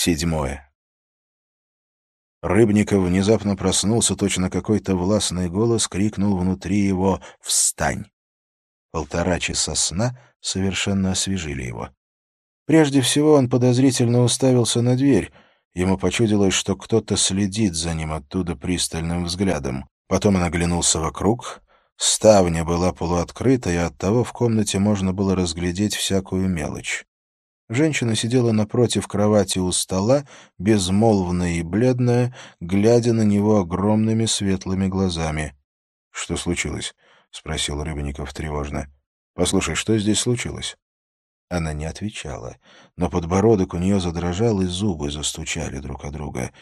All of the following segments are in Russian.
Седьмое. Рыбников внезапно проснулся, точно какой-то властный голос крикнул внутри его «Встань!». Полтора часа сна совершенно освежили его. Прежде всего он подозрительно уставился на дверь. Ему почудилось, что кто-то следит за ним оттуда пристальным взглядом. Потом он оглянулся вокруг. Ставня была полуоткрыта, и оттого в комнате можно было разглядеть всякую мелочь. Женщина сидела напротив кровати у стола, безмолвная и бледная, глядя на него огромными светлыми глазами. — Что случилось? — спросил Рыбников тревожно. — Послушай, что здесь случилось? Она не отвечала, но подбородок у нее задрожал, и зубы застучали друг о друга.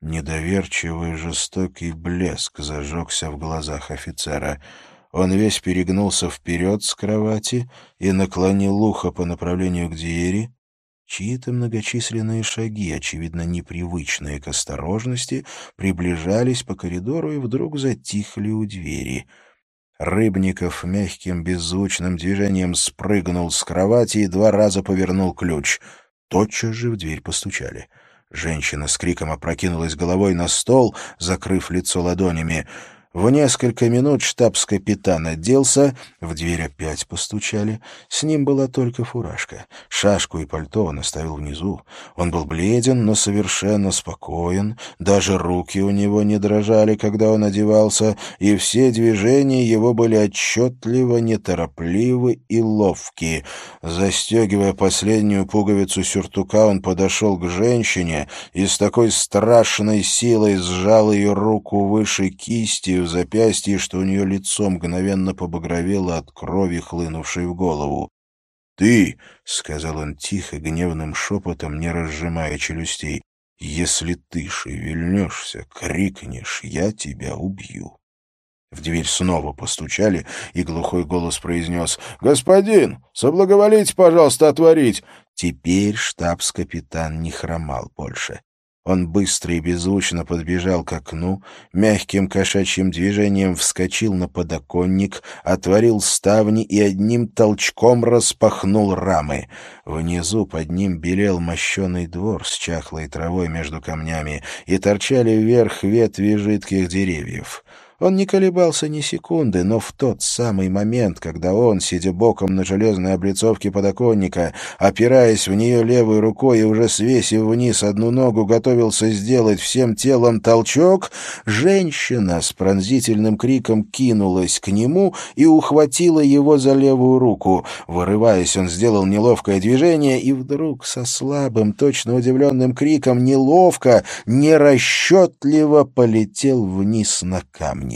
Недоверчивый жестокий блеск зажегся в глазах офицера — он весь перегнулся вперед с кровати и наклонил ухо по направлению к двери. Чьи-то многочисленные шаги, очевидно непривычные к осторожности, приближались по коридору и вдруг затихли у двери. Рыбников мягким беззвучным движением спрыгнул с кровати и два раза повернул ключ. Тотчас же в дверь постучали. Женщина с криком опрокинулась головой на стол, закрыв лицо ладонями. В несколько минут штабс-капитан оделся, в дверь опять постучали. С ним была только фуражка. Шашку и пальто он оставил внизу. Он был бледен, но совершенно спокоен. Даже руки у него не дрожали, когда он одевался, и все движения его были отчетливо, неторопливы и ловкие. Застегивая последнюю пуговицу сюртука, он подошел к женщине и с такой страшной силой сжал ее руку выше кисти, в запястье, что у нее лицо мгновенно побагровело от крови, хлынувшей в голову. «Ты», — сказал он тихо, гневным шепотом, не разжимая челюстей, — «если ты шевельнешься, крикнешь, я тебя убью». В дверь снова постучали, и глухой голос произнес «Господин, соблаговолите, пожалуйста, отворить!» Теперь штабс-капитан не хромал больше. Он быстро и беззвучно подбежал к окну, мягким кошачьим движением вскочил на подоконник, отворил ставни и одним толчком распахнул рамы. Внизу под ним белел мощеный двор с чахлой травой между камнями, и торчали вверх ветви жидких деревьев. Он не колебался ни секунды, но в тот самый момент, когда он, сидя боком на железной облицовке подоконника, опираясь в нее левой рукой и уже свесив вниз одну ногу, готовился сделать всем телом толчок, женщина с пронзительным криком кинулась к нему и ухватила его за левую руку. Вырываясь, он сделал неловкое движение и вдруг со слабым, точно удивленным криком неловко, нерасчетливо полетел вниз на камни.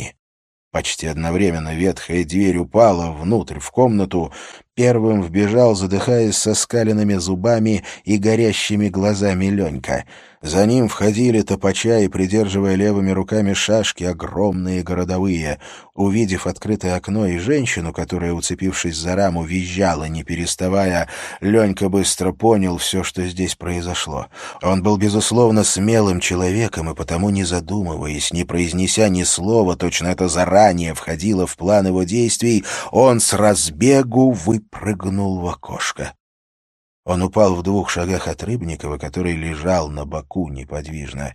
Почти одновременно ветхая дверь упала внутрь, в комнату. Первым вбежал, задыхаясь со скаленными зубами и горящими глазами Ленька — за ним входили топача и, придерживая левыми руками шашки, огромные городовые. Увидев открытое окно и женщину, которая, уцепившись за раму, визжала, не переставая, Ленька быстро понял все, что здесь произошло. Он был, безусловно, смелым человеком, и потому, не задумываясь, не произнеся ни слова, точно это заранее входило в план его действий, он с разбегу выпрыгнул в окошко. Он упал в двух шагах от Рыбникова, который лежал на боку неподвижно.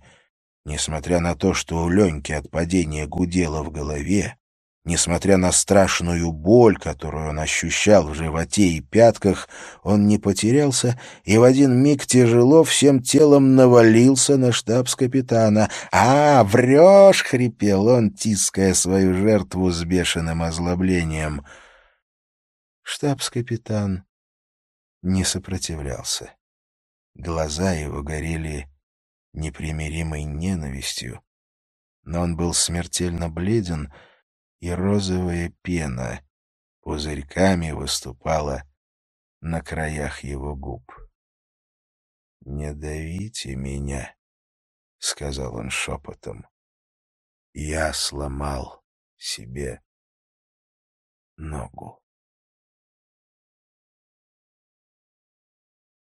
Несмотря на то, что у Леньки от падения гудело в голове, несмотря на страшную боль, которую он ощущал в животе и пятках, он не потерялся и в один миг тяжело всем телом навалился на штабс-капитана. «А, врешь!» — хрипел он, тиская свою жертву с бешеным озлоблением. Штабс-капитан не сопротивлялся. Глаза его горели непримиримой ненавистью, но он был смертельно бледен, и розовая пена пузырьками выступала на краях его губ. «Не давите меня», — сказал он шепотом. «Я сломал себе ногу».